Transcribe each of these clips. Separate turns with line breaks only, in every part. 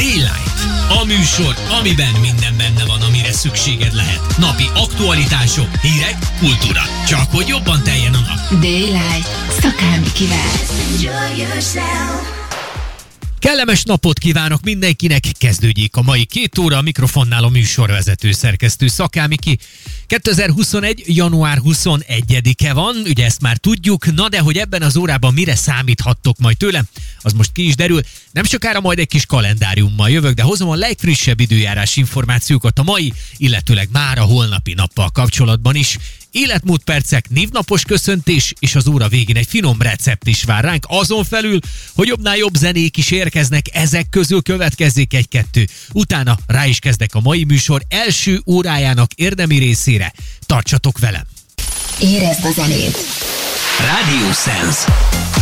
Daylight. A műsor, amiben minden benne van, amire szükséged lehet. Napi aktualitások, hírek, kultúra. Csak hogy jobban teljen a nap.
Daylight. Szakámi kivel.
Kellemes napot kívánok mindenkinek! Kezdődjék a mai két óra a mikrofonnál a műsorvezető szerkesztő Szakámiki. 2021. január 21-e van, ugye ezt már tudjuk, na de hogy ebben az órában mire számíthattok majd tőlem, az most ki is derül. Nem sokára majd egy kis kalendáriummal jövök, de hozom a legfrissebb időjárás információkat a mai, illetőleg már a holnapi nappal kapcsolatban is. Életmód percek, névnapos köszöntés, és az óra végén egy finom recept is vár ránk. Azon felül, hogy jobbnál jobb zenék is érkeznek, ezek közül következzék egy-kettő. Utána rá is kezdek a mai műsor első órájának érdemi részére. Tartsatok velem!
Érezd a zenét.
Radio Sense.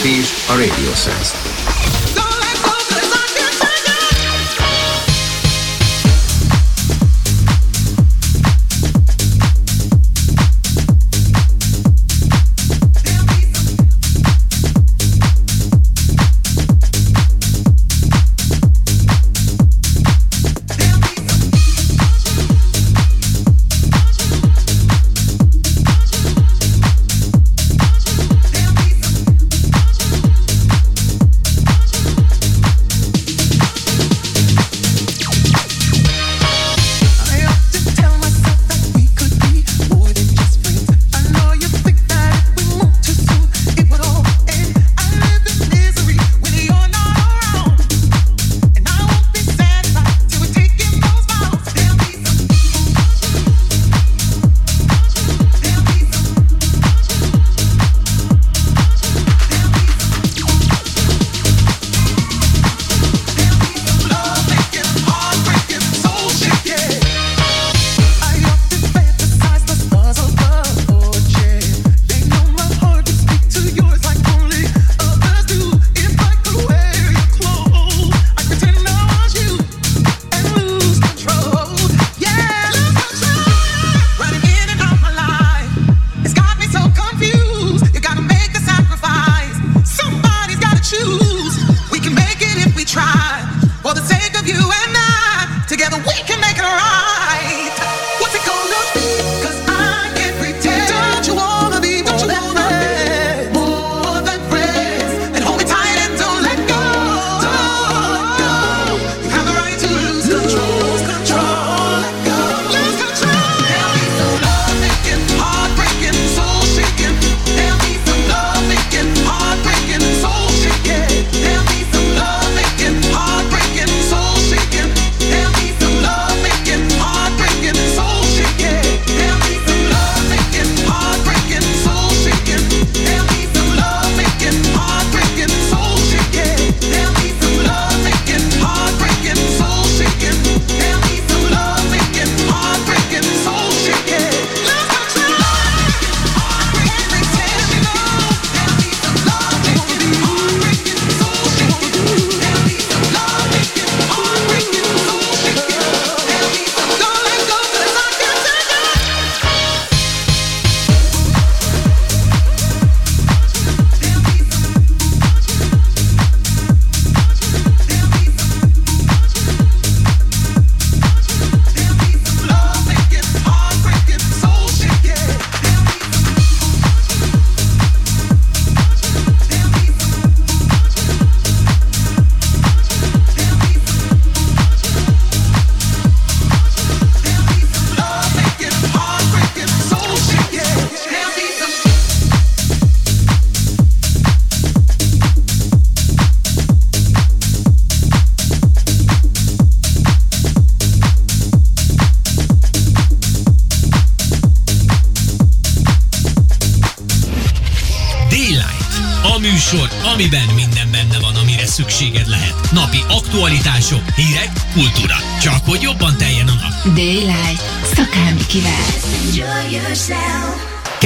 Hallgassatok ti is a Radio Sense-t.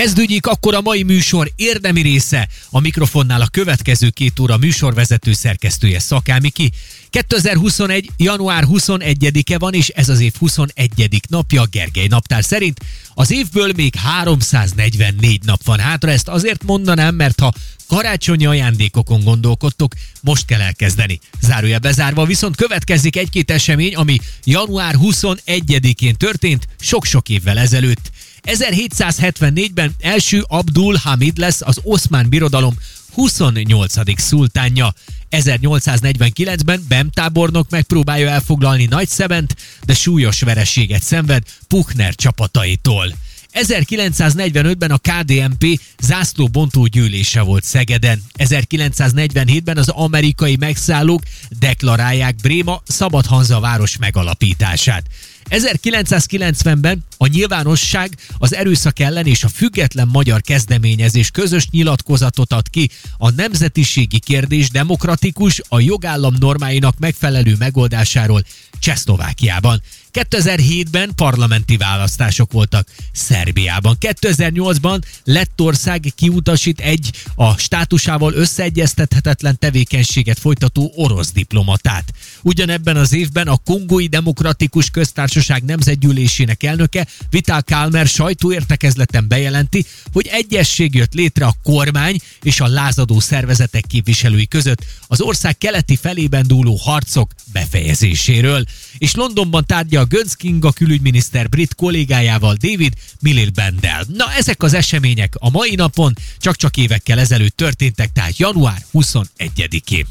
Kezdődik akkor a mai műsor érdemi része. A mikrofonnál a következő két óra műsorvezető szerkesztője Szakámiki. 2021. január 21-e van, és ez az év 21. napja Gergely naptár szerint. Az évből még 344 nap van hátra, ezt azért mondanám, mert ha karácsonyi ajándékokon gondolkodtok, most kell elkezdeni. Zárója bezárva, viszont következik egy-két esemény, ami január 21-én történt, sok-sok évvel ezelőtt. 1774-ben első Abdul Hamid lesz az oszmán birodalom 28. szultánja. 1849-ben Bem tábornok megpróbálja elfoglalni Nagy Szebent, de súlyos vereséget szenved Puchner csapataitól. 1945-ben a KDMP zászlóbontó gyűlése volt Szegeden. 1947-ben az amerikai megszállók deklarálják Bréma Szabadhanza város megalapítását. 1990-ben a nyilvánosság az erőszak ellen és a független magyar kezdeményezés közös nyilatkozatot ad ki a nemzetiségi kérdés demokratikus, a jogállam normáinak megfelelő megoldásáról Csehszlovákiában.
2007-ben parlamenti választások voltak Szerbiában. 2008-ban Lettország kiutasít egy a státusával összeegyeztethetetlen tevékenységet folytató orosz diplomatát. Ugyanebben az évben a Kongói Demokratikus Köztársaság nemzetgyűlésének elnöke Vital Kalmer sajtóértekezleten bejelenti, hogy egyesség jött létre a kormány és a lázadó szervezetek képviselői között az ország keleti felében dúló harcok befejezéséről. És Londonban tárgyal a Götz Kinga külügyminiszter brit kollégájával David Milibandel. Na ezek az események a mai napon csak-csak évekkel ezelőtt történtek, tehát január 21-én.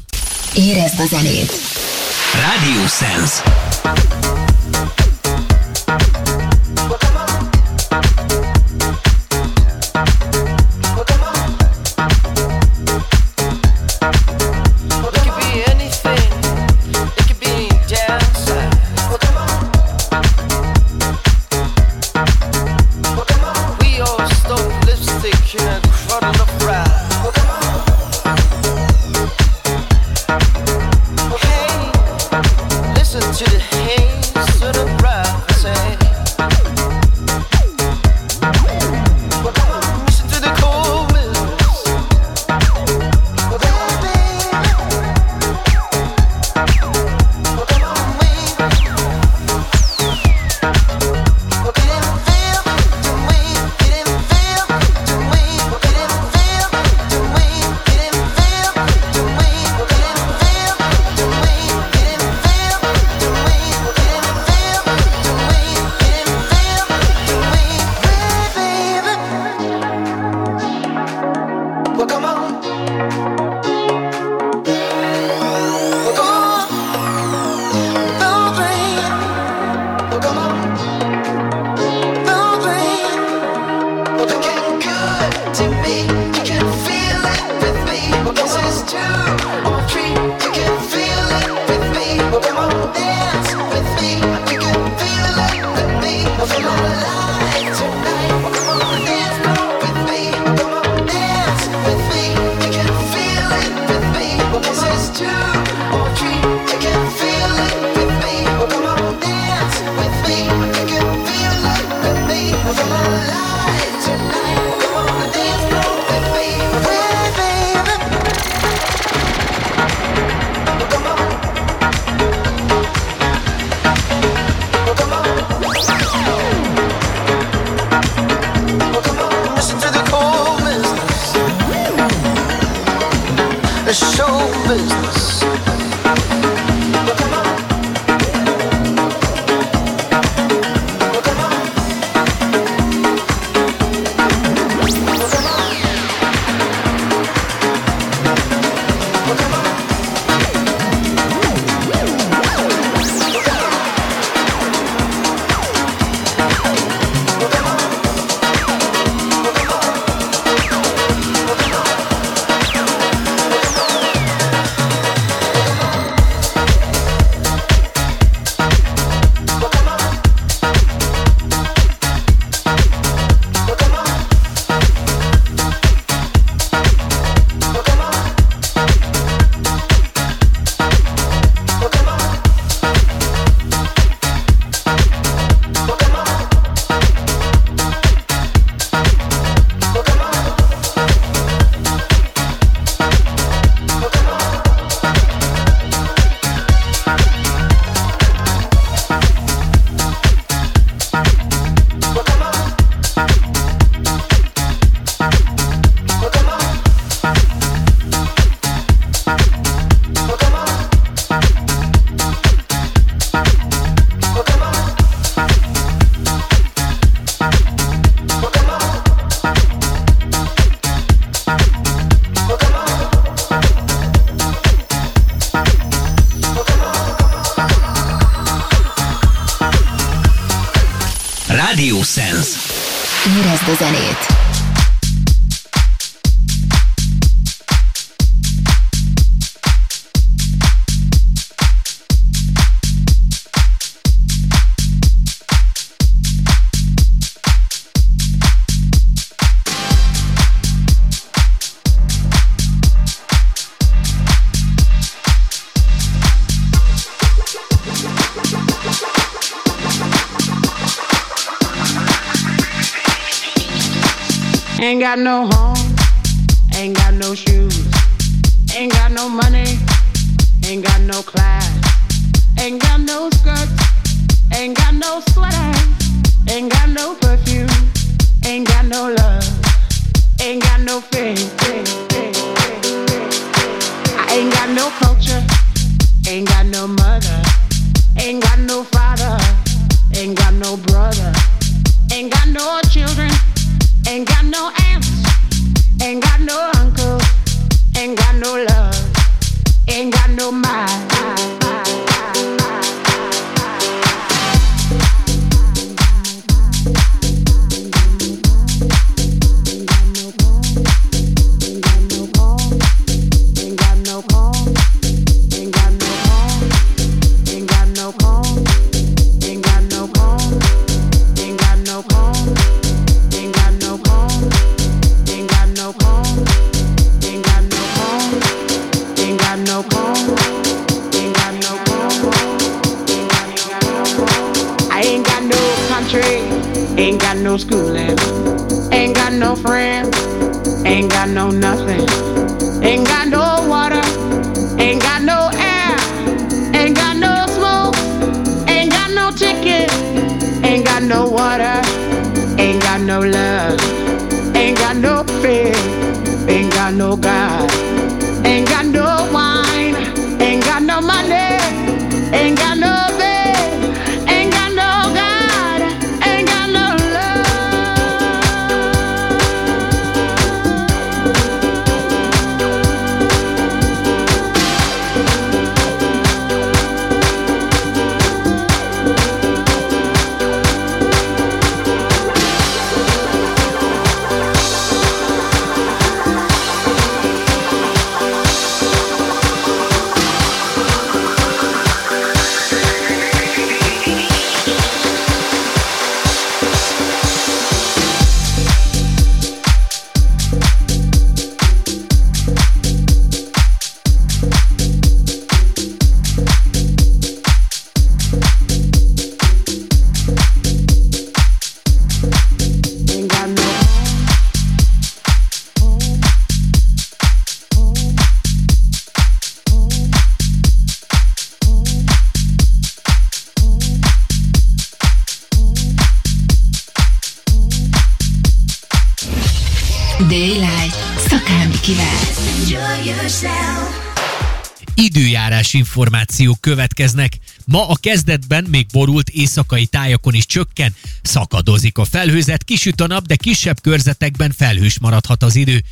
Érezd a zenét!
Radio Sense.
Got no
következnek. Ma a kezdetben még borult éjszakai tájakon is csökken, szakadozik a felhőzet, kisüt a nap, de kisebb körzetekben felhős maradhat az idő.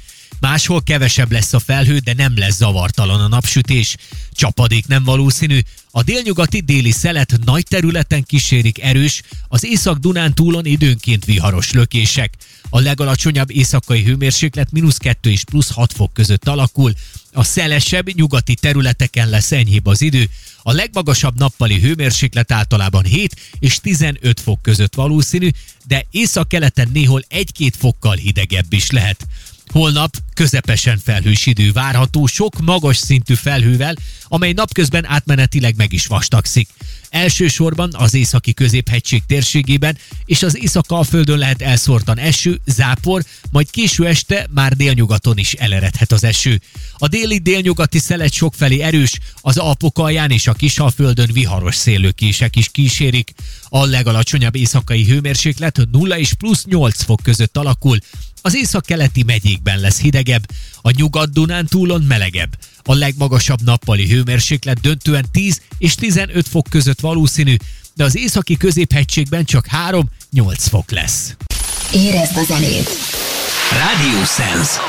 Máshol kevesebb lesz a felhő, de nem lesz zavartalan a napsütés. Csapadék nem valószínű. A délnyugati déli szelet nagy területen kísérik erős, az észak-Dunán túlon időnként viharos lökések. A legalacsonyabb éjszakai hőmérséklet mínusz 2 és plusz 6 fok között alakul. A szelesebb nyugati területeken lesz enyhébb az idő. A legmagasabb nappali hőmérséklet általában 7 és 15 fok között valószínű, de észak-keleten néhol 1-2 fokkal hidegebb is lehet. Holnap közepesen felhős idő várható, sok magas szintű felhővel, amely napközben átmenetileg meg is vastagszik. Elsősorban az északi középhegység térségében és az észak-alföldön lehet elszórtan eső, zápor, majd késő este már délnyugaton is eleredhet az eső. A déli délnyugati szelet sokfelé erős, az Alpok alján és a Kisalföldön viharos szélőkések is kísérik. A legalacsonyabb éjszakai hőmérséklet 0 és plusz 8 fok között alakul, az észak-keleti megyékben lesz hidegebb, a nyugat-Dunán túlon melegebb. A legmagasabb nappali hőmérséklet döntően 10 és 15 fok között valószínű, de az északi középhegységben csak 3-8 fok lesz.
Érezd a zenét!
Radio Sense.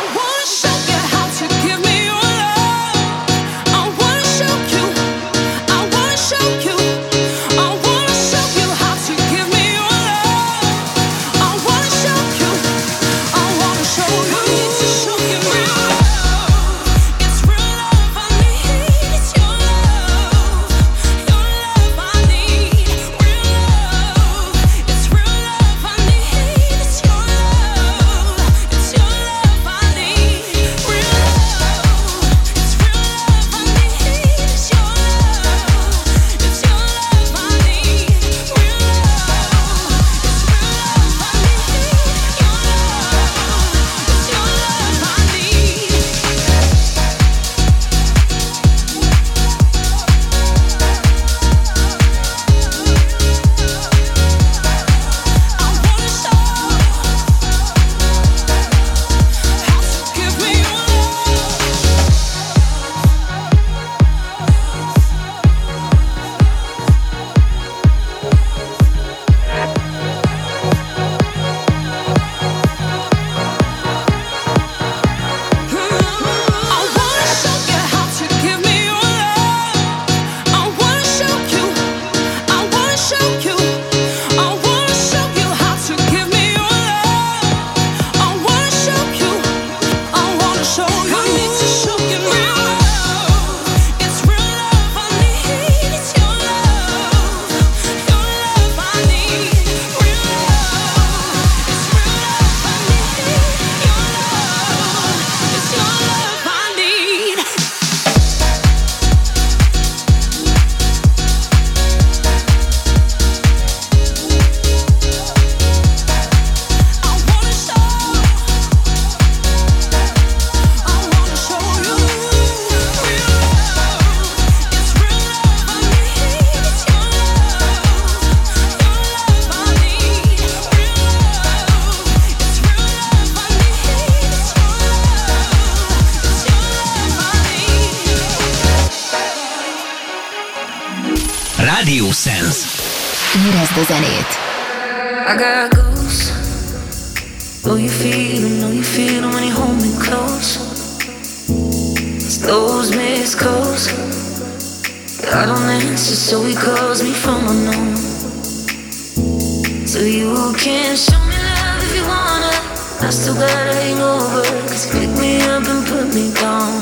So you can show me love if you wanna. I still got a hangover. Cause pick me up and put me down.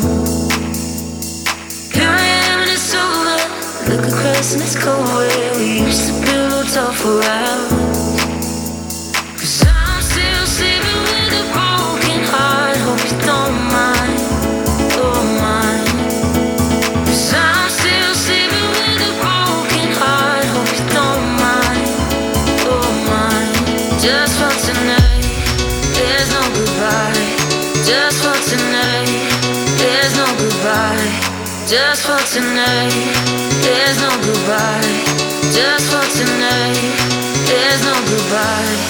Here I am and it's over. Look across and it's cold where we used to build a for around. just for tonight. There's no goodbye, just for tonight. There's no goodbye.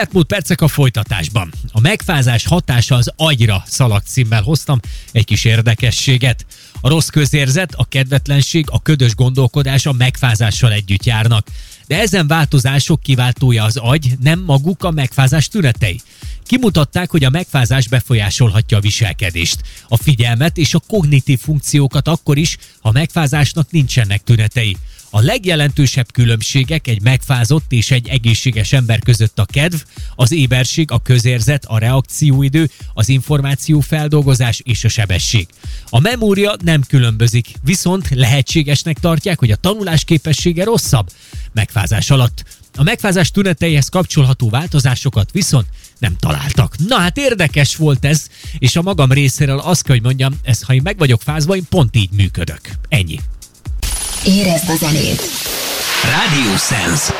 Életmód percek a folytatásban. A megfázás hatása az agyra szalagt címmel hoztam egy kis érdekességet. A rossz közérzet, a kedvetlenség, a ködös gondolkodás a megfázással együtt járnak. De ezen változások kiváltója az agy, nem maguk a megfázás tünetei. Kimutatták, hogy a megfázás befolyásolhatja a viselkedést, a figyelmet és a kognitív funkciókat akkor is, ha megfázásnak nincsenek tünetei. A legjelentősebb különbségek egy megfázott és egy egészséges ember között a kedv, az éberség, a közérzet, a reakcióidő, az információfeldolgozás és a sebesség. A memória nem különbözik, viszont lehetségesnek tartják, hogy a tanulás képessége rosszabb megfázás alatt. A megfázás tüneteihez kapcsolható változásokat viszont nem találtak. Na hát érdekes volt ez, és a magam részéről azt kell, hogy mondjam, ez ha én meg vagyok fázva, én pont így működök. Ennyi.
Érezd a zenét!
Radio Sense.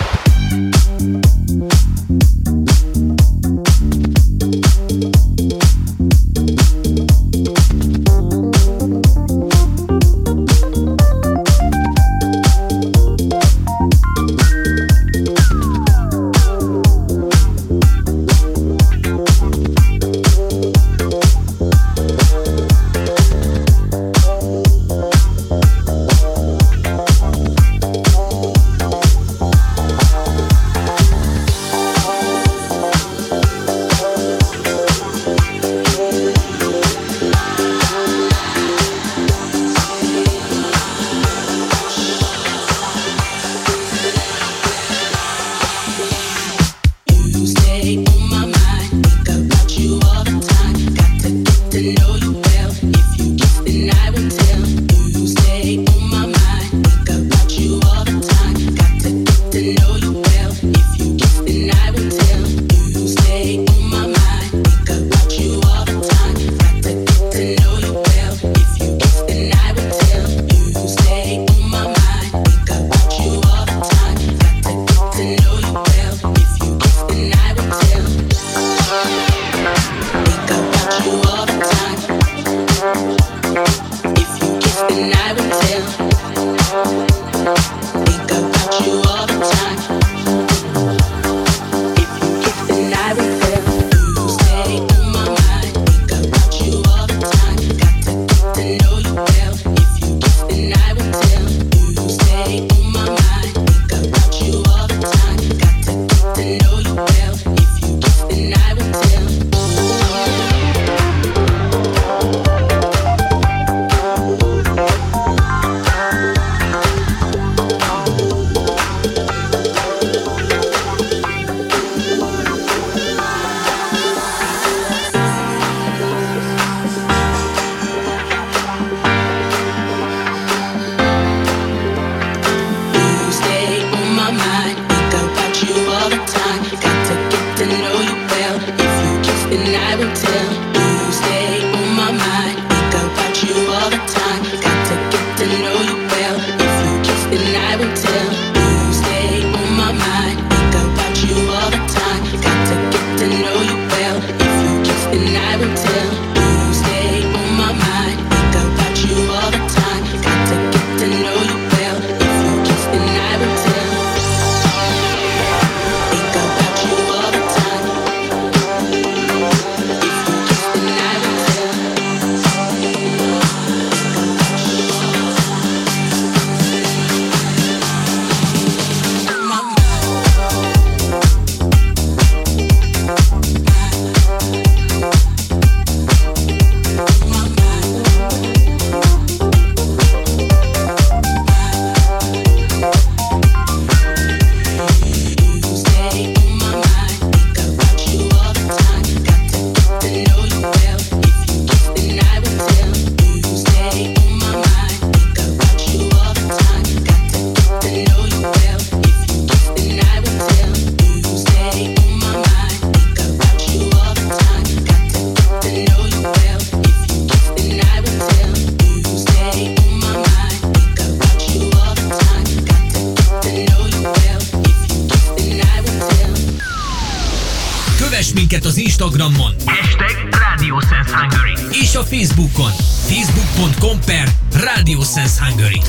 Radio Sense Hungary.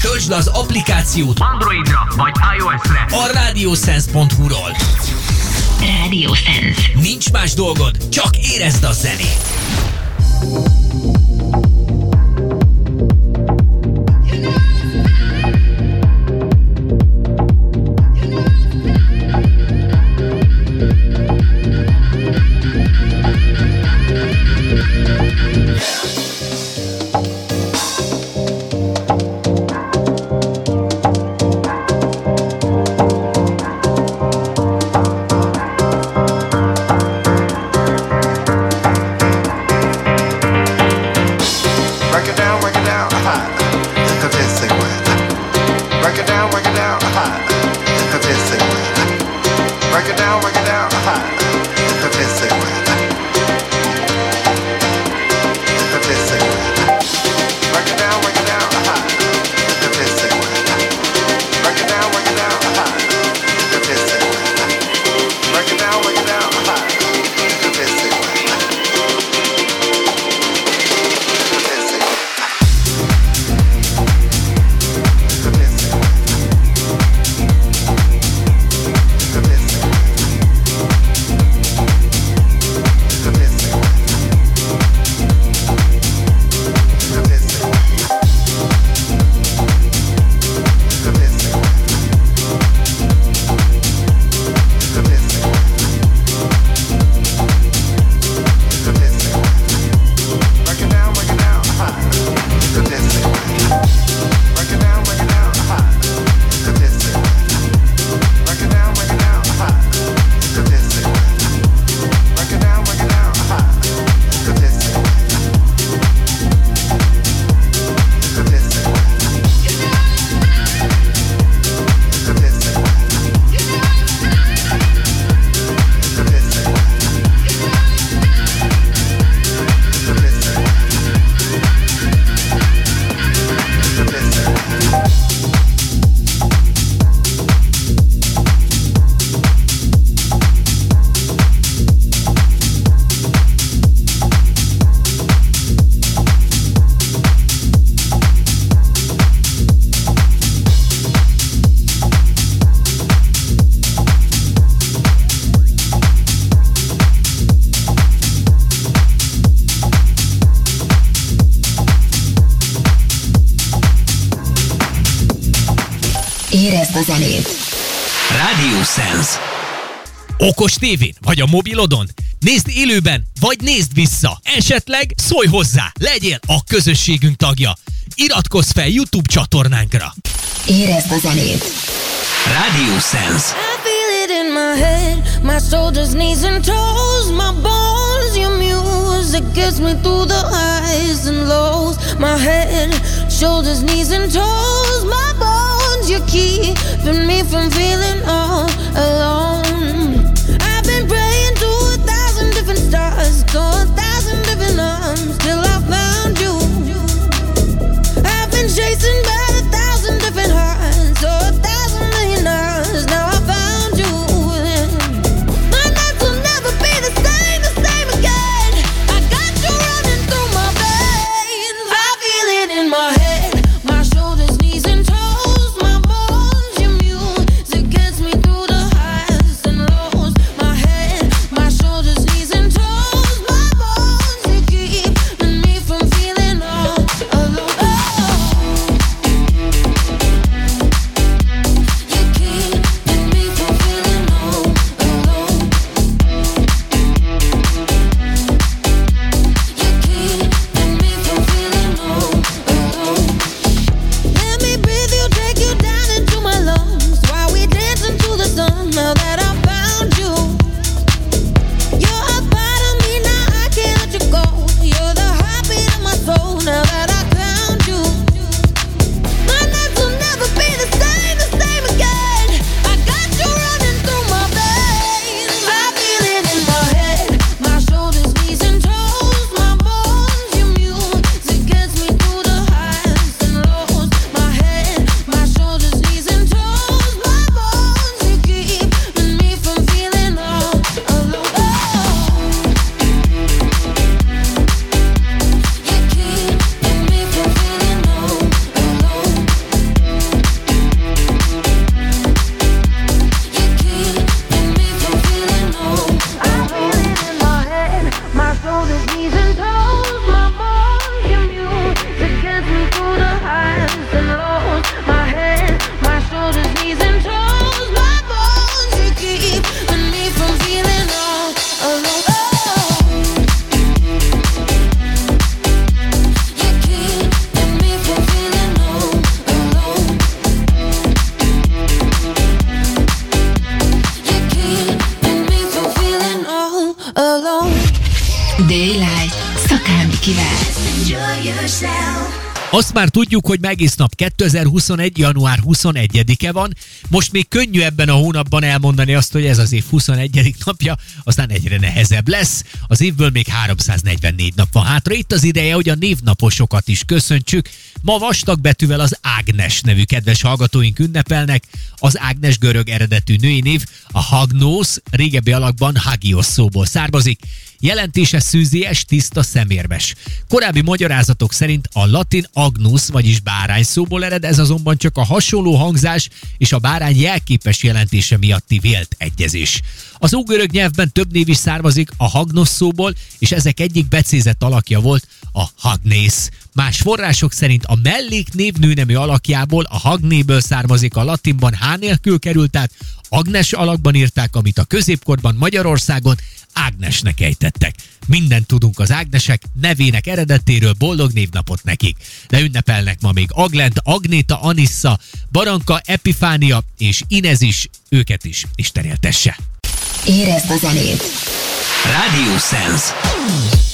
Töltsd le az applikációt Androidra
vagy iOS-re a radiosense.hu-ról.
Radio Sense.
Nincs más dolgod, csak érezd a zenét. tévén, vagy a mobilodon. Nézd élőben, vagy nézd vissza. Esetleg szólj hozzá, legyél a közösségünk tagja. Iratkozz fel YouTube csatornánkra.
Érezd a zenét.
Radio Sense.
in my head, my shoulders, knees, and toes, my bones. Your music gets me through the highs and lows. My head, shoulders, knees, and toes, my bones. You're keeping me from feeling all alone.
Már tudjuk, hogy megész nap 2021. január 21-e van. Most még könnyű ebben a hónapban elmondani azt, hogy ez az év 21. napja, aztán egyre nehezebb lesz. Az évből még 344 nap van hátra. Itt az ideje, hogy a névnaposokat is köszöntsük. Ma vastag betűvel az Ágnes nevű kedves hallgatóink ünnepelnek. Az Ágnes görög eredetű női név a Hagnos régebbi alakban Hagios szóból származik. Jelentése szűzies, tiszta, szemérmes. Korábbi magyarázatok szerint a latin agnus, vagyis bárány szóból ered, ez azonban csak a hasonló hangzás és a bárány jelképes jelentése miatti vélt egyezés. Az ógörög nyelvben több név is származik a hagnos szóból, és ezek egyik becézett alakja volt a hagnész. Más források szerint a melléknév nőnemű alakjából, a hagnéből származik a latinban H nélkül került át, Agnes alakban írták, amit a középkorban Magyarországon Ágnesnek ejtettek. Mindent tudunk az Ágnesek nevének eredetéről, boldog névnapot nekik. De ünnepelnek ma még Aglent, Agnéta, Anissa, Baranka, Epifánia és Inez is, őket is Isten éltesse.
Érezd a zenét!
Radio Sense.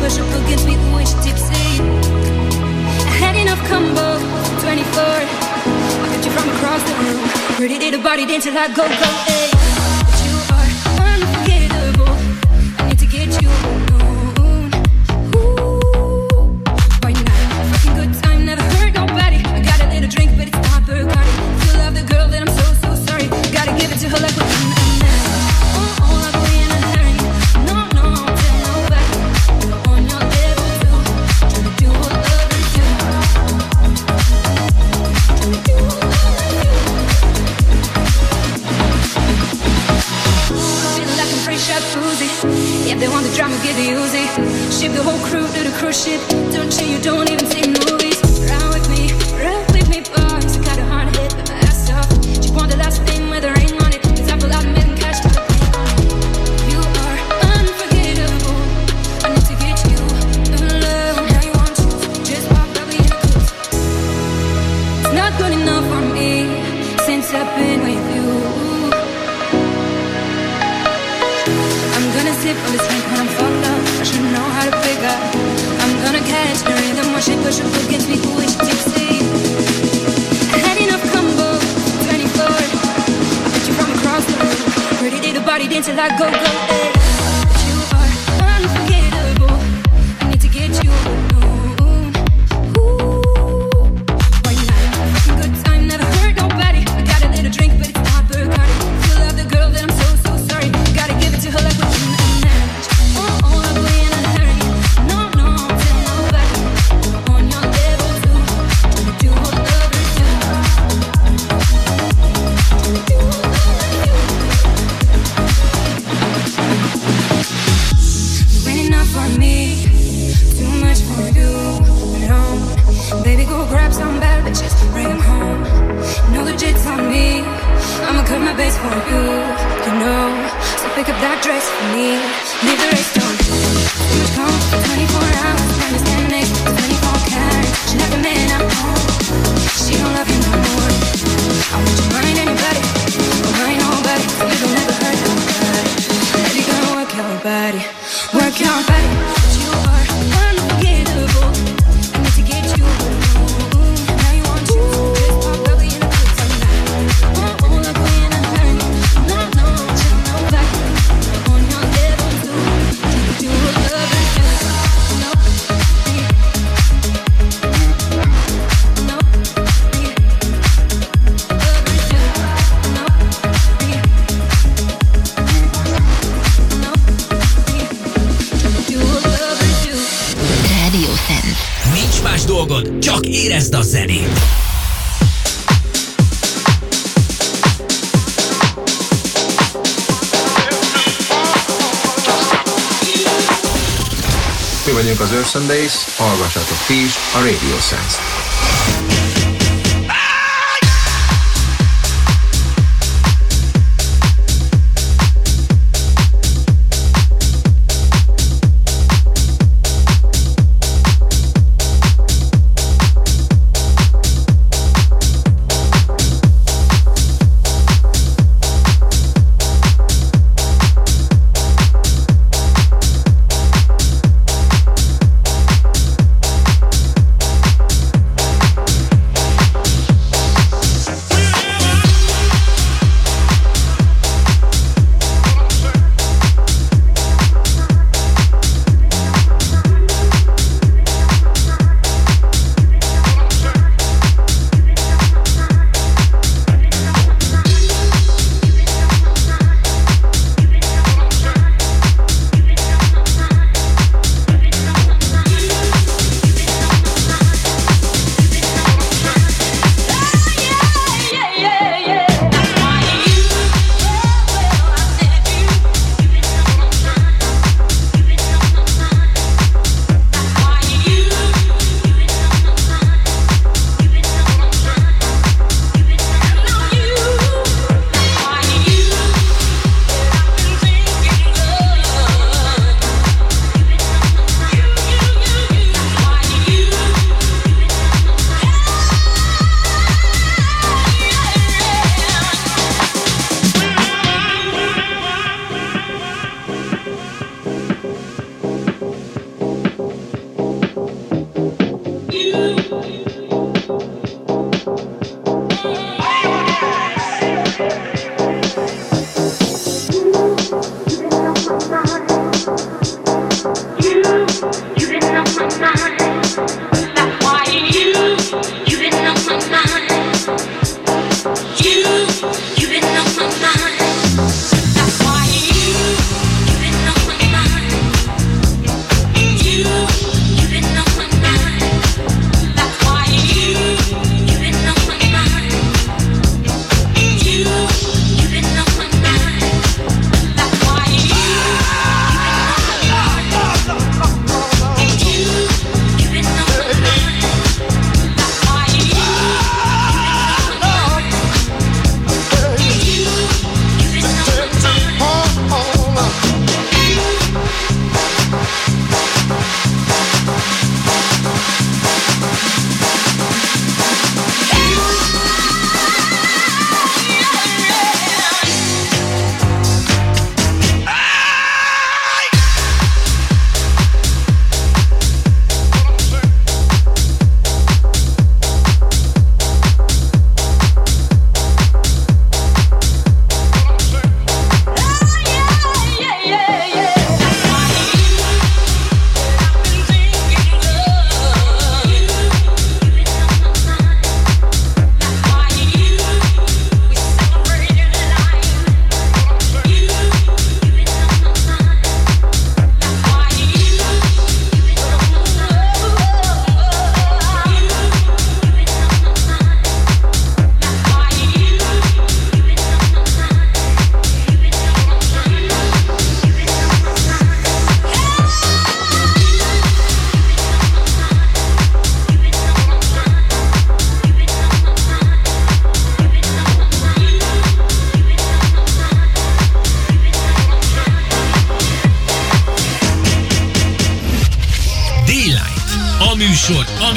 pressure cooking me
and wish tipsy. I had enough combo, 24. I got you from across the room. Pretty little body dance till I go, go,
ayy.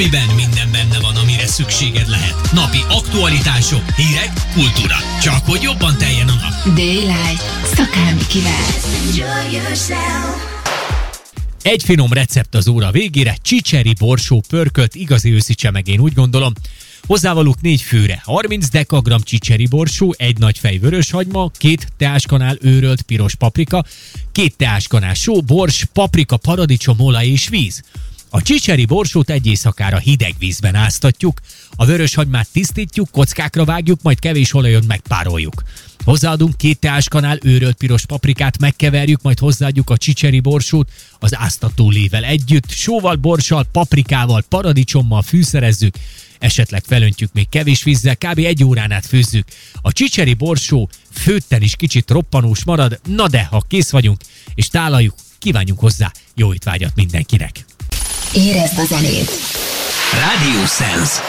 Amiben minden benne van, amire szükséged lehet. Napi aktualitások, hírek, kultúra. Csak hogy jobban teljen a nap.
Daylight. Szakámi kivel.
Egy finom recept az óra végére, csicseri borsó pörkölt, igazi őszi csemegén, úgy gondolom. Hozzávalók négy főre, 30 dekagram csicseri borsó, egy nagy fej vöröshagyma, két teáskanál őrölt piros paprika, két teáskanál só, bors, paprika, paradicsom, olaj és víz. A csicseri borsót egy éjszakára hideg vízben áztatjuk, a vöröshagymát tisztítjuk, kockákra vágjuk, majd kevés olajon megpároljuk. Hozzáadunk két teáskanál őrölt piros paprikát, megkeverjük, majd hozzáadjuk a csicseri borsót az áztató lével együtt, sóval, borssal, paprikával, paradicsommal fűszerezzük, esetleg felöntjük még kevés vízzel, kb. egy órán át főzzük. A csicseri borsó főtten is kicsit roppanós marad, na de, ha kész vagyunk, és tálaljuk, kívánjunk hozzá jó étvágyat mindenkinek!
Érezd a zenét.
Radio Sense.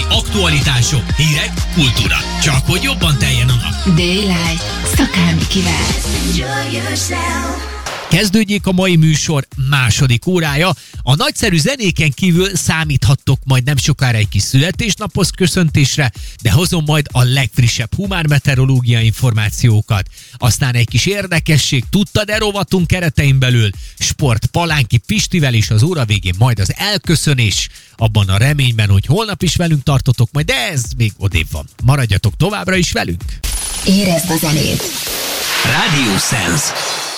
heti aktualitások, hírek, kultúra. Csak hogy jobban teljen a nap.
Daylight. Szakálmi kivel. Enjoy yourself.
Kezdődjék a mai műsor második órája. A nagyszerű zenéken kívül számíthattok majd nem sokára egy kis születésnaphoz köszöntésre, de hozom majd a legfrissebb humán meteorológiai információkat. Aztán egy kis érdekesség, tudtad-e rovatunk keretein belül? Sport Palánki Pistivel is az óra végén majd az elköszönés, abban a reményben, hogy holnap is velünk tartotok majd, de ez még odébb van. Maradjatok továbbra is velünk!
Érezd a zenét!
Radio Sense.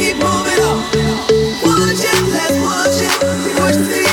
keep moving on. Watch it, let's watch it. Watch the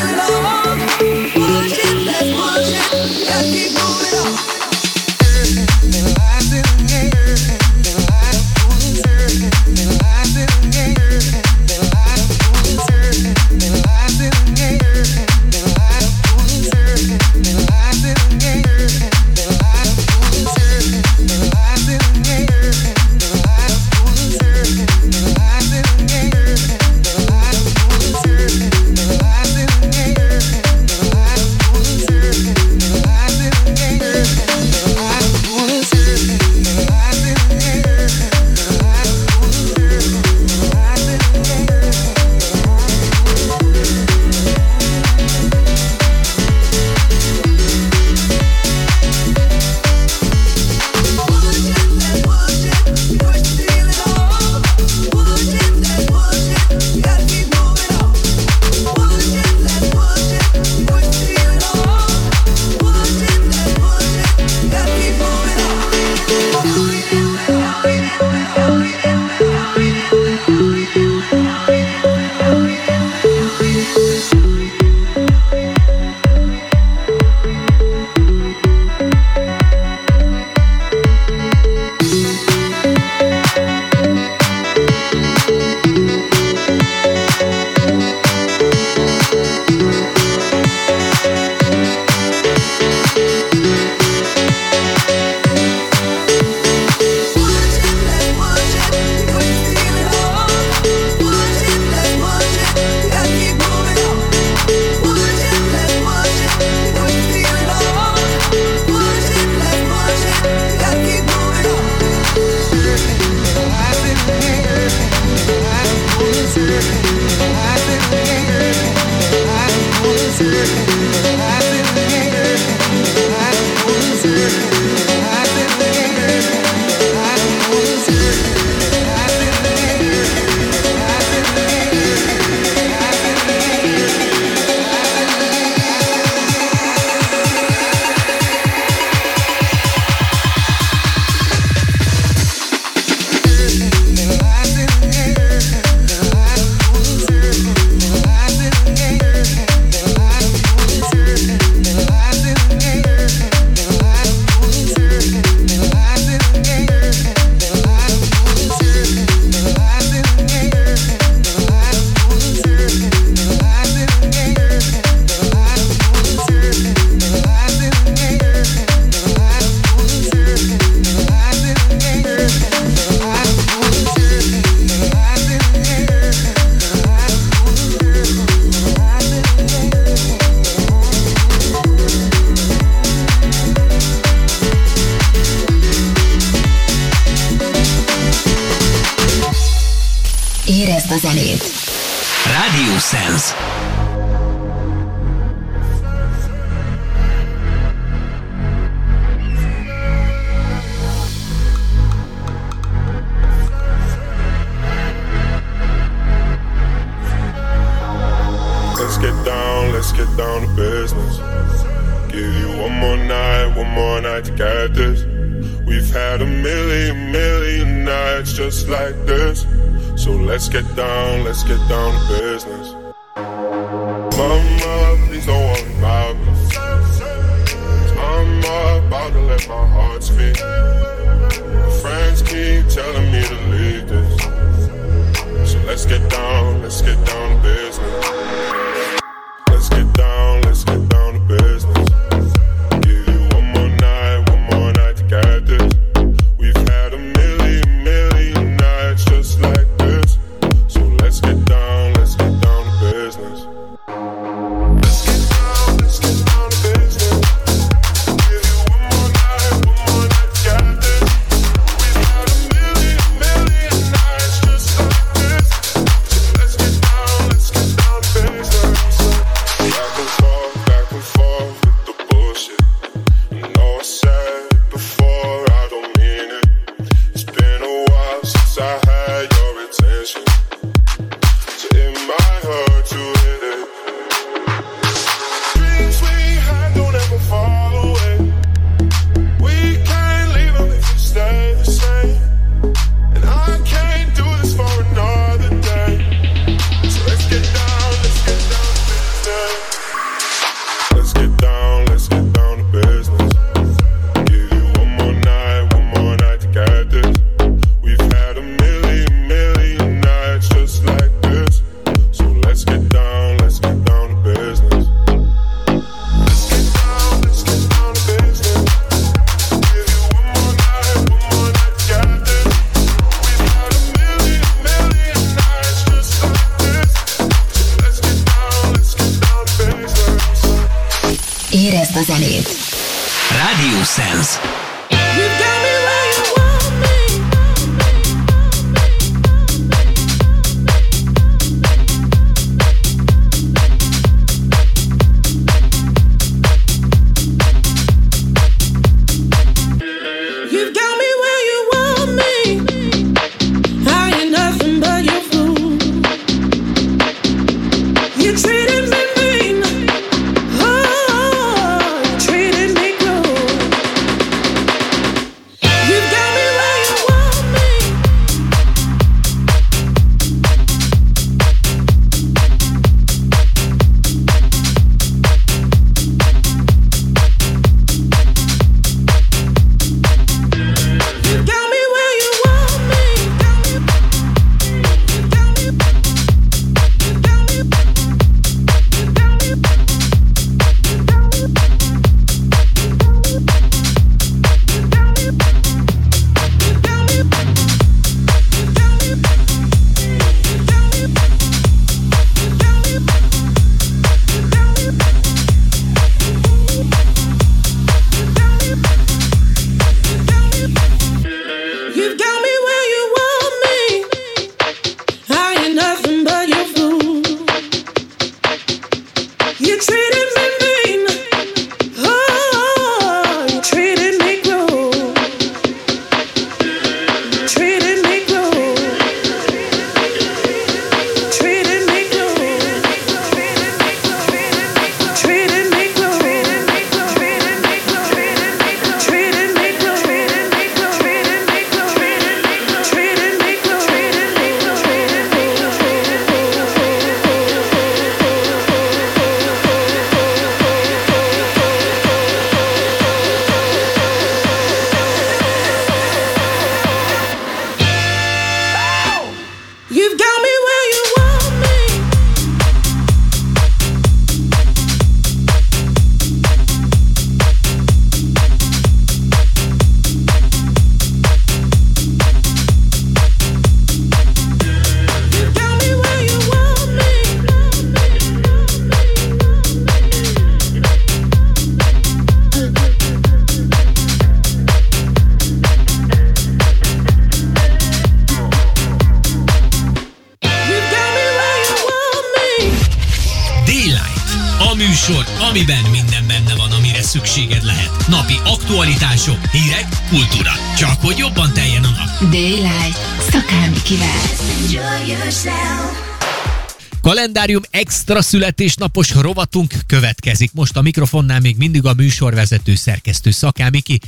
extra születésnapos rovatunk következik. Most a mikrofonnál még mindig a műsorvezető szerkesztő Szakámiki.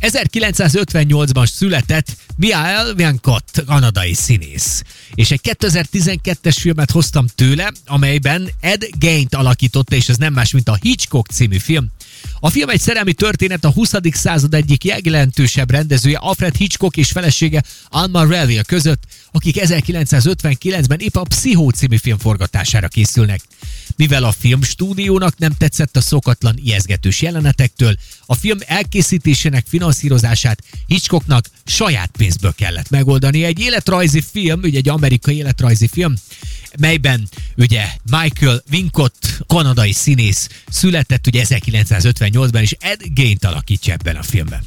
1958-ban született Mihail Viankot, kanadai színész. És egy 2012-es filmet hoztam tőle, amelyben Ed Gaint alakította, és ez nem más, mint a Hitchcock című film. A film egy szerelmi történet a 20. század egyik legjelentősebb rendezője Alfred Hitchcock és felesége Alma Reville között, akik 1959-ben épp a Pszichó című film forgatására készülnek. Mivel a filmstúdiónak nem tetszett a szokatlan ijeszgetős jelenetektől, a film elkészítésének finanszírozását Hitchcocknak saját pénzből kellett megoldani. Egy életrajzi film, ugye egy amerikai életrajzi film, melyben ugye Michael Wincott, kanadai színész született ugye 1958-ban, és Ed Gain-t alakítja ebben a filmben.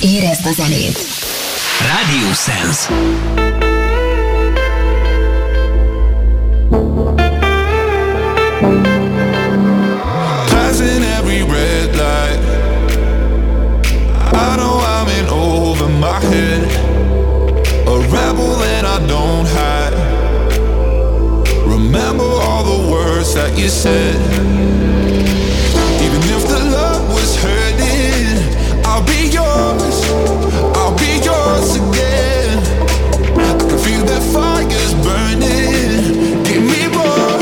Érezd a zenét.
Radio Sense.
Passing every red light. I know I'm in over my head. A rebel and I don't. Remember all the words that you said. Even if the love was hurting, I'll be yours. I'll be yours again. I can feel the fires burning. Give me more.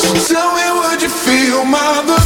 So tell me, would you feel my?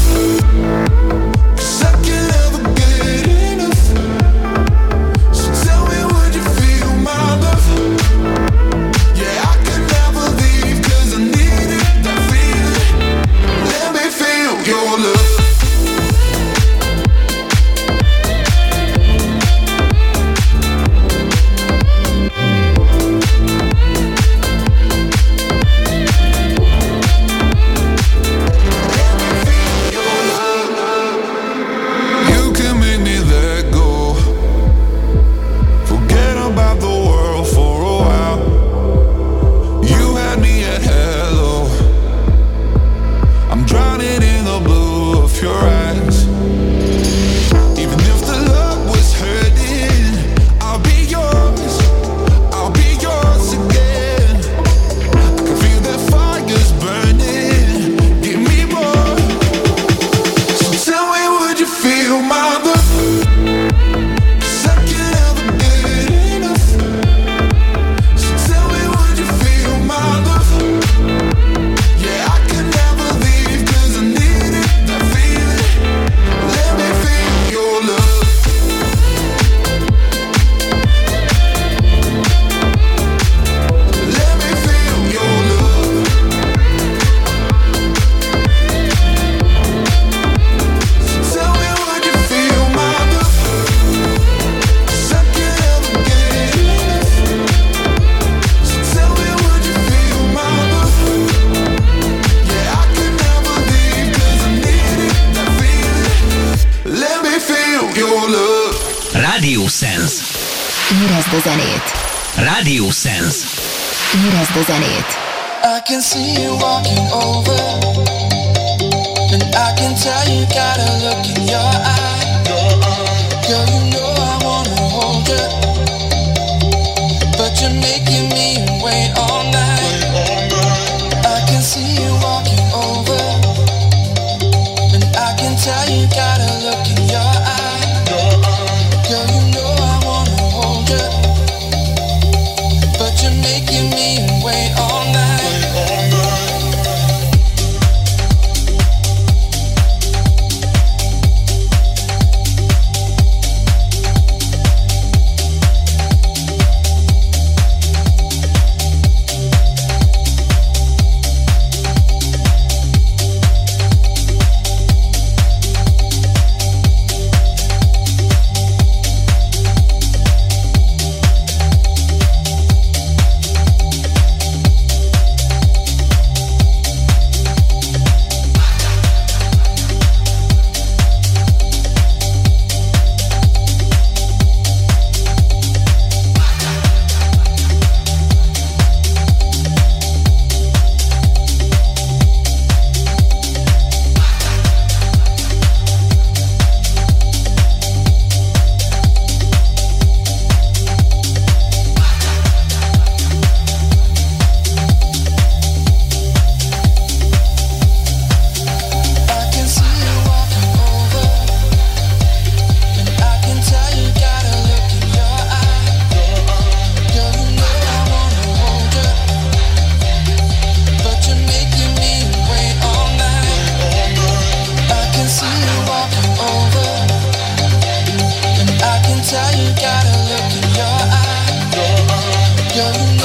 tell you
gotta look in your eye. Your eye.
Your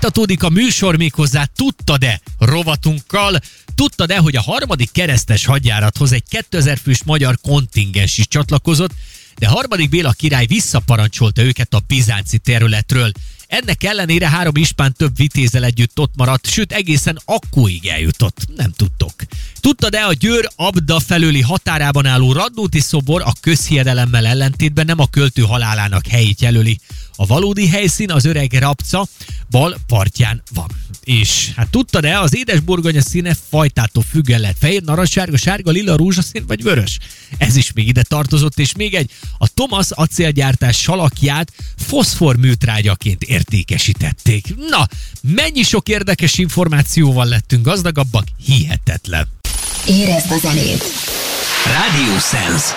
Folytatódik a műsor méghozzá Tudtad-e rovatunkkal. Tudtad-e, hogy a harmadik keresztes hadjárathoz egy 2000 fős magyar kontingens is csatlakozott, de harmadik Béla király visszaparancsolta őket a bizánci területről. Ennek ellenére három ispán több vitézel együtt ott maradt, sőt egészen akkóig eljutott. Nem tudtok. Tudtad-e a Győr Abda felőli határában álló Radnóti szobor a közhiedelemmel ellentétben nem a költő halálának helyét jelöli. A valódi helyszín az öreg Rapca bal partján van. És hát tudtad-e, az édes burgonya színe fajtától függően lehet fehér, narancssárga, sárga, lila, rózsaszín vagy vörös. Ez is még ide tartozott, és még egy, a Thomas acélgyártás salakját foszforműtrágyaként értékesítették. Na, mennyi sok érdekes információval lettünk gazdagabbak, hihetetlen.
Érezd a zenét!
Radio Sense.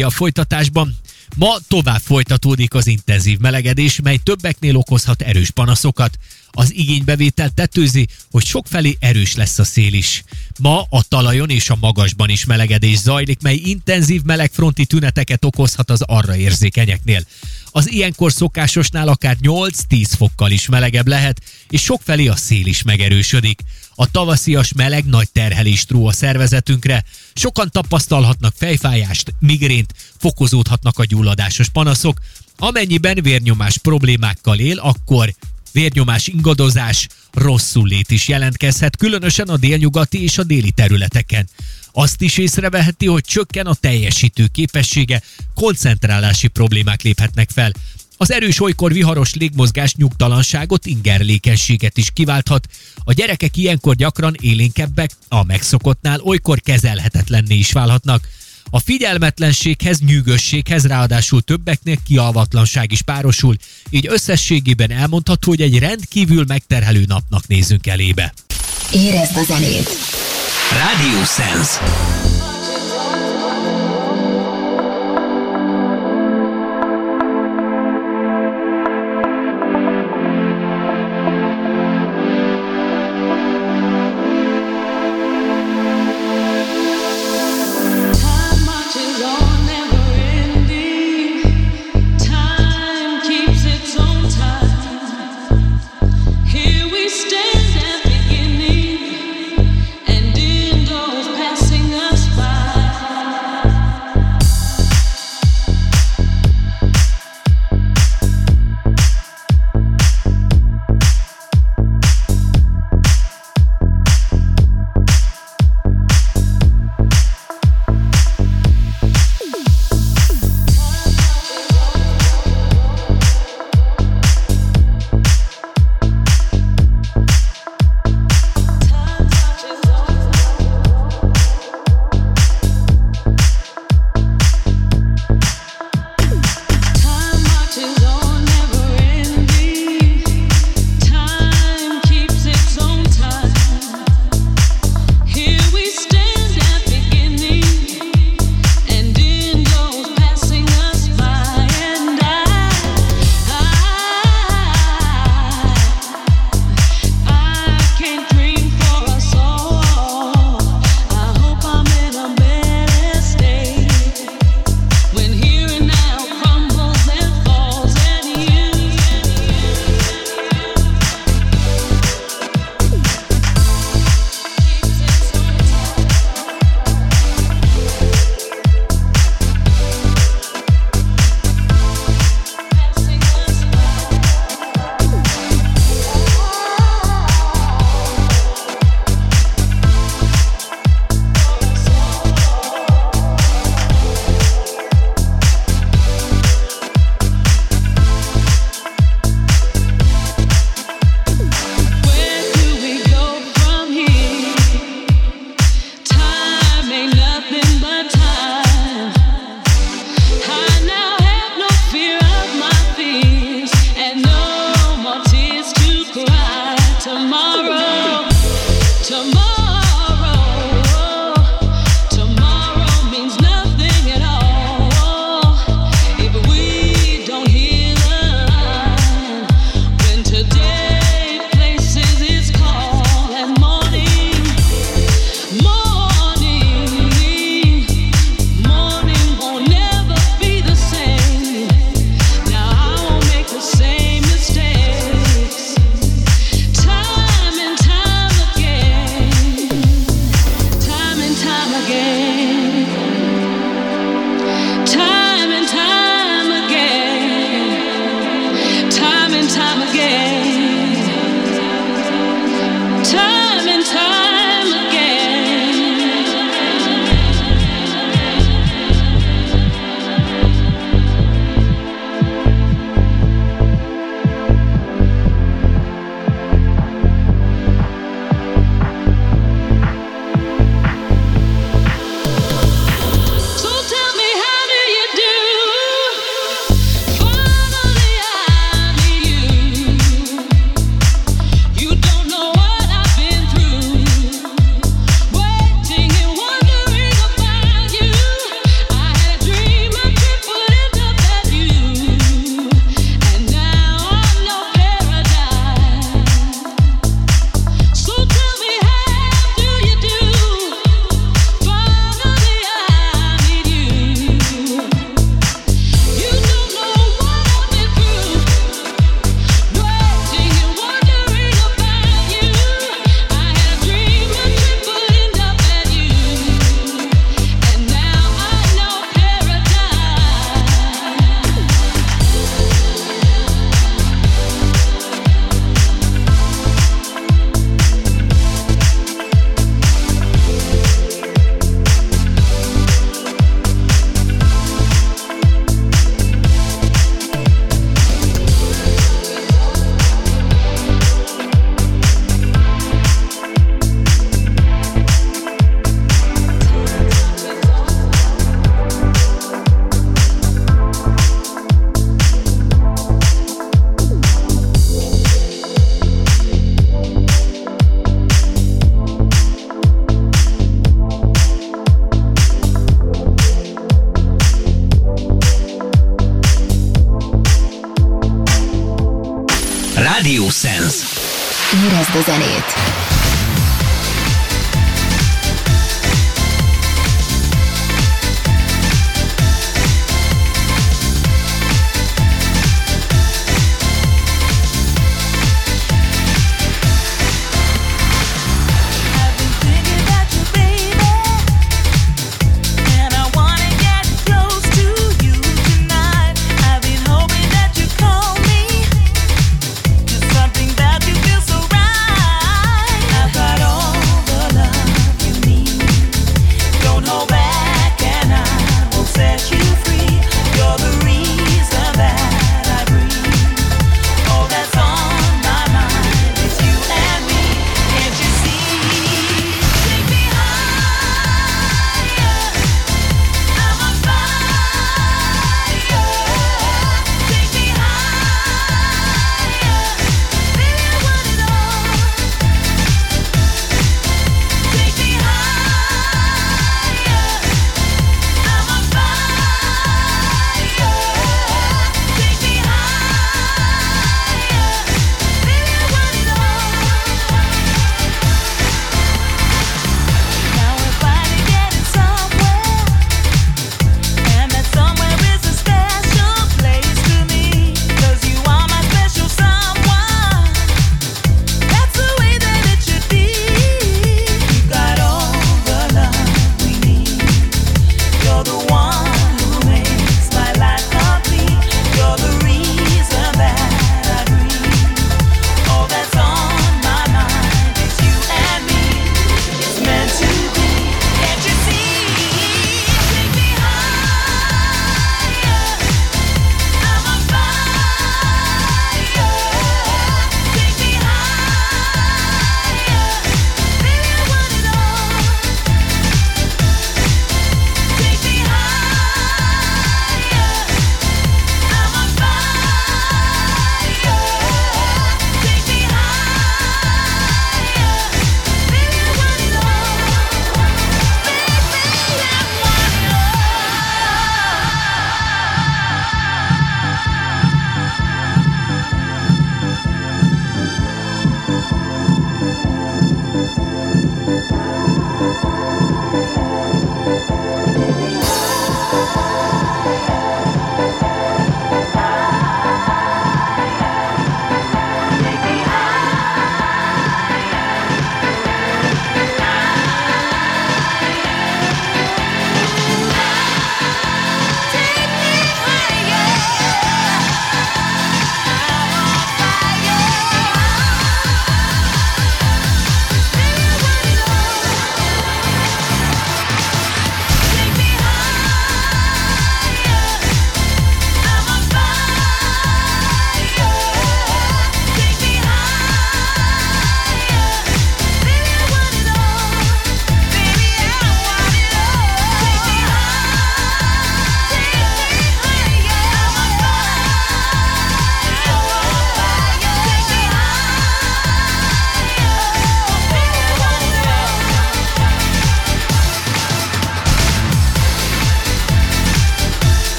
Meteorológia folytatásban. Ma tovább folytatódik az intenzív melegedés, mely többeknél okozhat erős panaszokat. Az igénybevétel tetőzi, hogy sokfelé erős lesz a szél is. Ma a talajon és a magasban is melegedés zajlik, mely intenzív melegfronti tüneteket okozhat az arra érzékenyeknél. Az ilyenkor szokásosnál akár 8-10 fokkal is melegebb lehet, és sokfelé a szél is megerősödik. A tavaszias meleg nagy terhelést ró a szervezetünkre. Sokan tapasztalhatnak fejfájást, migrént, fokozódhatnak a gyulladásos panaszok. Amennyiben vérnyomás problémákkal él, akkor vérnyomás ingadozás, rosszul lét is jelentkezhet, különösen a délnyugati és a déli területeken. Azt is észreveheti, hogy csökken a teljesítő képessége, koncentrálási problémák léphetnek fel. Az erős olykor viharos légmozgás nyugtalanságot, ingerlékenységet is kiválthat. A gyerekek ilyenkor gyakran élénkebbek, a megszokottnál olykor kezelhetetlenné is válhatnak. A figyelmetlenséghez, nyűgösséghez ráadásul többeknél kialvatlanság is párosul, így összességében elmondható, hogy egy rendkívül megterhelő napnak nézünk elébe.
Érezd a zenét!
Radio Sense.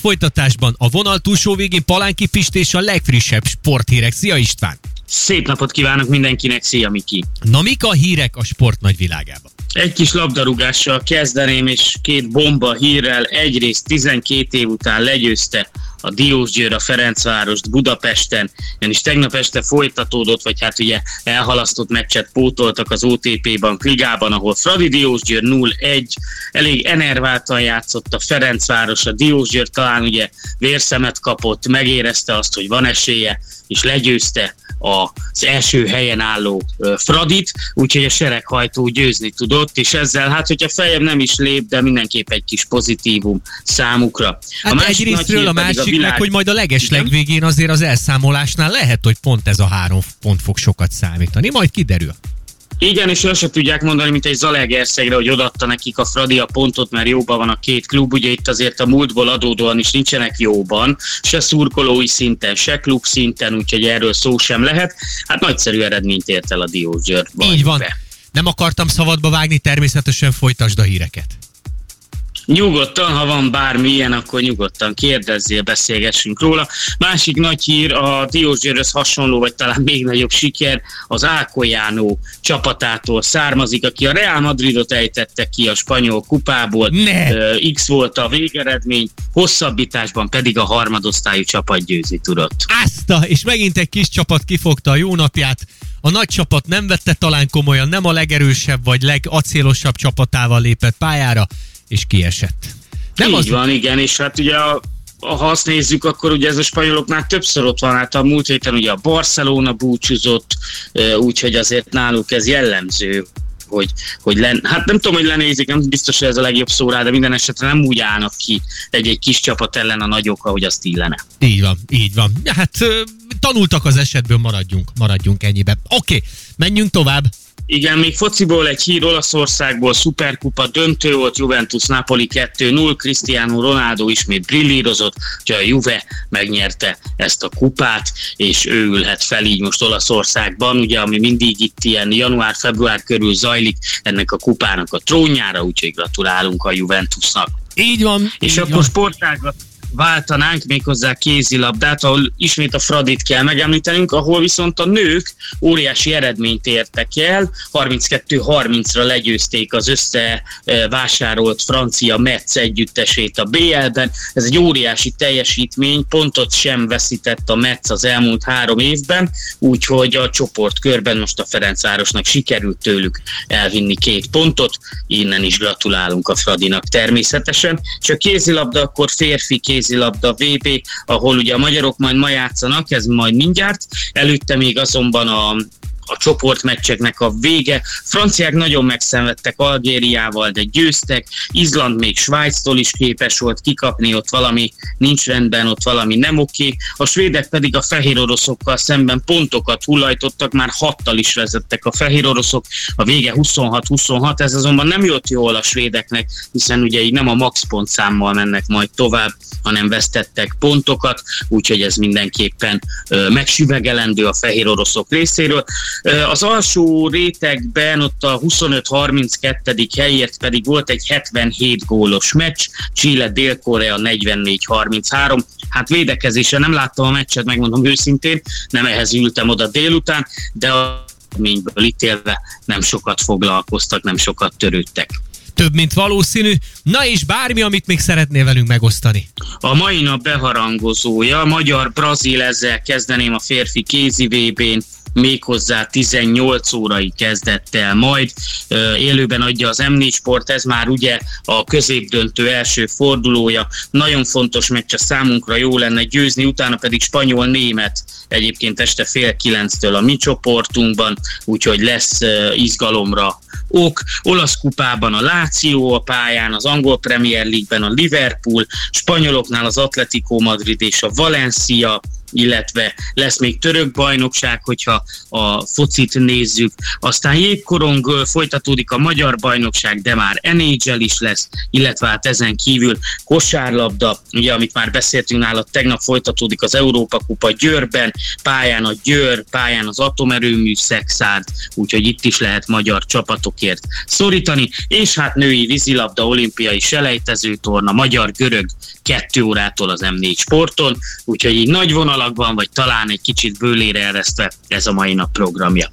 folytatásban a vonal túlsó végén Palánki Pist és a legfrissebb sporthírek. Szia István!
Szép napot kívánok mindenkinek, szia Miki!
Na mik a hírek a sport nagyvilágában?
Egy kis labdarúgással kezdeném, és két bomba hírrel. Egyrészt 12 év után legyőzte a Diósgyőr, a Ferencvárost Budapesten, és tegnap este folytatódott, vagy hát ugye elhalasztott meccset pótoltak az OTP Bank Ligában, ahol Fradi Diósgyőr 0-1, elég enerváltan játszott a Ferencváros, a Diósgyőr talán ugye vérszemet kapott, megérezte azt, hogy van esélye, és legyőzte az első helyen álló Fradit, úgyhogy a sereghajtó győzni tudott, és ezzel, hát hogyha feljebb nem is lép, de mindenképp egy kis pozitívum számukra.
Hát egyrésztről a másik meg, hogy majd a leges legvégén azért az elszámolásnál lehet, hogy pont ez a három pont fog sokat számítani. Majd kiderül.
Igen, és el se tudják mondani, mint egy Zalegerszegre, hogy odatta nekik a Fradi a pontot, mert jóban van a két klub. Ugye itt azért a múltból adódóan is nincsenek jóban, se szurkolói szinten, se klub szinten, úgyhogy erről szó sem lehet. Hát nagyszerű eredményt ért el a Diós Győr.
Így van. Nem akartam szabadba vágni, természetesen folytasd a híreket.
Nyugodtan, ha van bármilyen, akkor nyugodtan kérdezzél, beszélgessünk róla. Másik nagy hír, a Diósgyőröz hasonló, vagy talán még nagyobb siker, az Ákolyánó csapatától származik, aki a Real Madridot ejtette ki a spanyol kupából.
Ne!
X volt a végeredmény, hosszabbításban pedig a harmadosztályú csapat győzni tudott.
Ázta, és megint egy kis csapat kifogta a jó napját. A nagy csapat nem vette talán komolyan, nem a legerősebb vagy legacélosabb csapatával lépett pályára, és kiesett. Nem
Így
az,
van, igen, és hát ugye a, ha azt nézzük, akkor ugye ez a spanyoloknál többször ott van, hát a múlt héten ugye a Barcelona búcsúzott, úgyhogy azért náluk ez jellemző, hogy, hogy len, hát nem tudom, hogy lenézik, nem biztos, hogy ez a legjobb szó rá, de minden esetre nem úgy állnak ki egy-egy kis csapat ellen a nagyok, ahogy azt illene.
Így van, így van. Hát tanultak az esetből, maradjunk, maradjunk ennyibe. Oké, okay, menjünk tovább.
Igen, még fociból egy hír Olaszországból, szuperkupa döntő volt, Juventus Napoli 2-0, Cristiano Ronaldo ismét brillírozott, hogy a Juve megnyerte ezt a kupát, és ő ülhet fel így most Olaszországban, ugye, ami mindig itt ilyen január-február körül zajlik ennek a kupának a trónjára, úgyhogy gratulálunk a Juventusnak.
Így van.
És
így
akkor
van.
sportágat váltanánk méghozzá kézilabdát, ahol ismét a Fradit kell megemlítenünk, ahol viszont a nők óriási eredményt értek el, 32-30-ra legyőzték az összevásárolt francia Metz együttesét a BL-ben. Ez egy óriási teljesítmény, pontot sem veszített a Metz az elmúlt három évben, úgyhogy a csoportkörben most a Ferencvárosnak sikerült tőlük elvinni két pontot, innen is gratulálunk a Fradinak természetesen. És a kézilabda akkor férfi kézilabda VB, ahol ugye a magyarok majd ma játszanak, ez majd mindjárt, előtte még azonban a a csoportmeccseknek a vége. Franciák nagyon megszenvedtek Algériával, de győztek. Izland még Svájctól is képes volt kikapni, ott valami nincs rendben, ott valami nem oké. A svédek pedig a fehér oroszokkal szemben pontokat hullajtottak, már hattal is vezettek a fehér oroszok. A vége 26-26, ez azonban nem jött jól a svédeknek, hiszen ugye így nem a max pontszámmal mennek majd tovább, hanem vesztettek pontokat, úgyhogy ez mindenképpen megsüvegelendő a fehér oroszok részéről. Az alsó rétegben ott a 25-32. helyért pedig volt egy 77 gólos meccs, Chile Dél-Korea 44-33. Hát védekezésre nem láttam a meccset, megmondom őszintén, nem ehhez ültem oda délután, de a eredményből ítélve nem sokat foglalkoztak, nem sokat törődtek.
Több, mint valószínű. Na és bármi, amit még szeretnél velünk megosztani.
A mai nap beharangozója, magyar-brazil, ezzel kezdeném a férfi kézi VB-n, méghozzá 18 órai kezdett el majd. Élőben adja az M4 Sport, ez már ugye a középdöntő első fordulója. Nagyon fontos meccs a számunkra, jó lenne győzni, utána pedig spanyol-német egyébként este fél kilenctől a mi csoportunkban, úgyhogy lesz izgalomra ok. Olasz kupában a Láció a pályán, az angol Premier League-ben a Liverpool, spanyoloknál az Atletico Madrid és a Valencia, illetve lesz még török bajnokság, hogyha a focit nézzük. Aztán jégkorong folytatódik a magyar bajnokság, de már NHL is lesz, illetve hát ezen kívül kosárlabda, ugye amit már beszéltünk nála, tegnap folytatódik az Európa Kupa Győrben, pályán a Győr, pályán az atomerőmű Szexárd, úgyhogy itt is lehet magyar csapatokért szorítani, és hát női vízilabda olimpiai selejtezőtorna, magyar-görög kettő órától az M4 sporton, úgyhogy így nagy vonalakban, vagy talán egy kicsit bőlére eresztve ez a mai nap programja.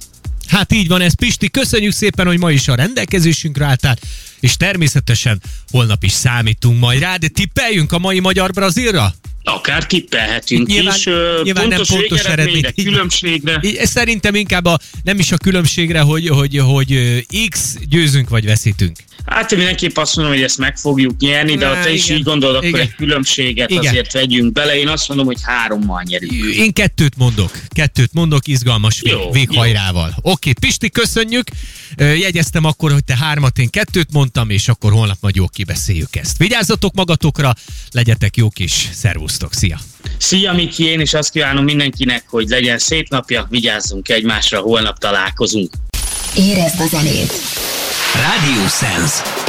Hát így van ez, Pisti. Köszönjük szépen, hogy ma is a rendelkezésünkre álltál, és természetesen holnap is számítunk majd rá, de tippeljünk a mai magyar-brazilra?
amiben akár tippelhetünk
nyilván,
is.
Nyilván
pontos
nem
pontos
eredményre,
különbségre.
Ez szerintem inkább a, nem is a különbségre, hogy, hogy, hogy hogy X győzünk vagy veszítünk.
Hát én mindenképp azt mondom, hogy ezt meg fogjuk nyerni, de
Lá,
ha te is
igen,
így gondolod, akkor
igen.
egy különbséget
igen.
azért vegyünk bele. Én azt mondom, hogy hárommal nyerünk.
Én kettőt mondok. Kettőt mondok, izgalmas
jó,
véghajrával. Jó. Oké, Pisti, köszönjük. Jegyeztem akkor, hogy te hármat, én kettőt mondtam, és akkor holnap majd jó kibeszéljük ezt. Vigyázzatok magatokra, legyetek jók is. Szervusz! Sziasztok, szia!
Szia, Miki, én is azt kívánom mindenkinek, hogy legyen szép napja, vigyázzunk egymásra, holnap találkozunk.
Érezd a zenét!
Radio Sense.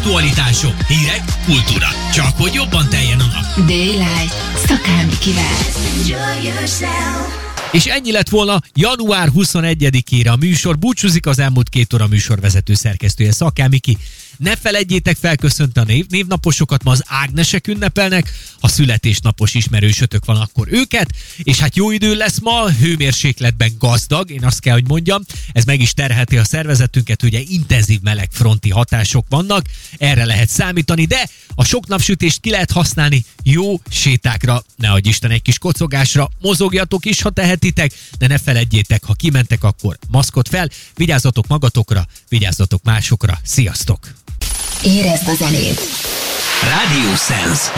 Aktualitások, hírek, kultúra. Csak hogy jobban teljen a nap.
Daylight. Szakámikivel.
És ennyi lett volna január 21-ére a műsor. Búcsúzik az elmúlt két óra műsorvezető szerkesztője Szakámiki. Ne felejtjétek felköszönteni a név, névnaposokat, ma az Ágnesek ünnepelnek, ha születésnapos ismerősötök van, akkor őket, és hát jó idő lesz ma, hőmérsékletben gazdag, én azt kell, hogy mondjam, ez meg is terheti a szervezetünket, ugye intenzív melegfronti hatások vannak, erre lehet számítani, de a sok napsütést ki lehet használni jó sétákra, ne adj Isten egy kis kocogásra, mozogjatok is, ha tehetitek, de ne feledjétek, ha kimentek, akkor maszkot fel, vigyázzatok magatokra, vigyázzatok másokra, sziasztok!
Érezd a zenét.
Radio Sense.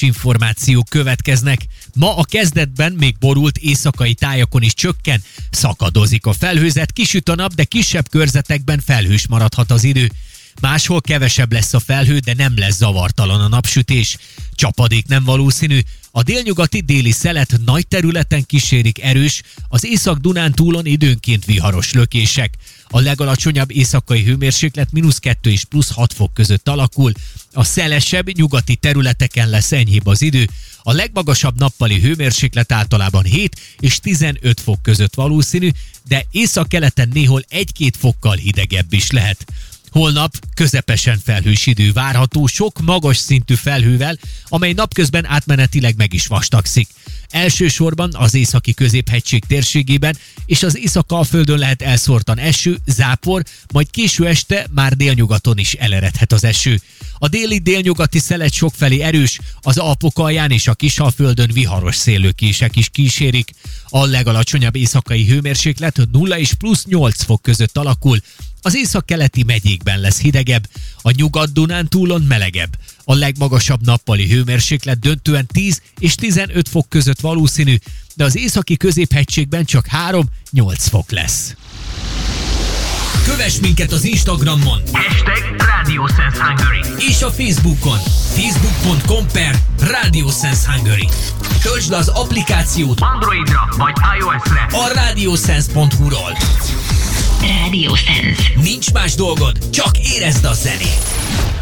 Időjárás információk következnek. Ma a kezdetben még borult éjszakai tájakon is csökken, szakadozik a felhőzet, kisüt a nap, de kisebb körzetekben felhős maradhat az idő. Máshol kevesebb lesz a felhő, de nem lesz zavartalan a napsütés. Csapadék nem valószínű. A délnyugati déli szelet nagy területen kísérik erős, az észak-Dunán túlon időnként viharos lökések. A legalacsonyabb éjszakai hőmérséklet mínusz 2 és plusz 6 fok között alakul. A szelesebb nyugati területeken lesz enyhébb az idő. A legmagasabb nappali hőmérséklet általában 7 és 15 fok között valószínű, de észak-keleten néhol 1-2 fokkal hidegebb is lehet. Holnap közepesen felhős idő várható, sok magas szintű felhővel, amely napközben átmenetileg meg is vastagszik. Elsősorban az északi középhegység térségében és az észak-alföldön lehet elszórtan eső, zápor, majd késő este már délnyugaton is eleredhet az eső. A déli délnyugati szelet sokfelé erős, az Alpok alján és a Kisalföldön viharos szélőkések is kísérik. A legalacsonyabb éjszakai hőmérséklet 0 és plusz 8 fok között alakul, az észak-keleti megyékben lesz hidegebb, a nyugat-Dunán túlon melegebb. A legmagasabb nappali hőmérséklet döntően 10 és 15 fok között valószínű, de az északi középhegységben csak 3-8 fok lesz.
Kövess minket az Instagramon! Hashtag Radio Sense Hungary. És a Facebookon! Facebook.com per Radio Sense Hungary. Töltsd le az applikációt Androidra vagy iOS-re. a radiosense.hu-ról
Radio Sense.
Nincs más dolgod, csak érezd a zenét!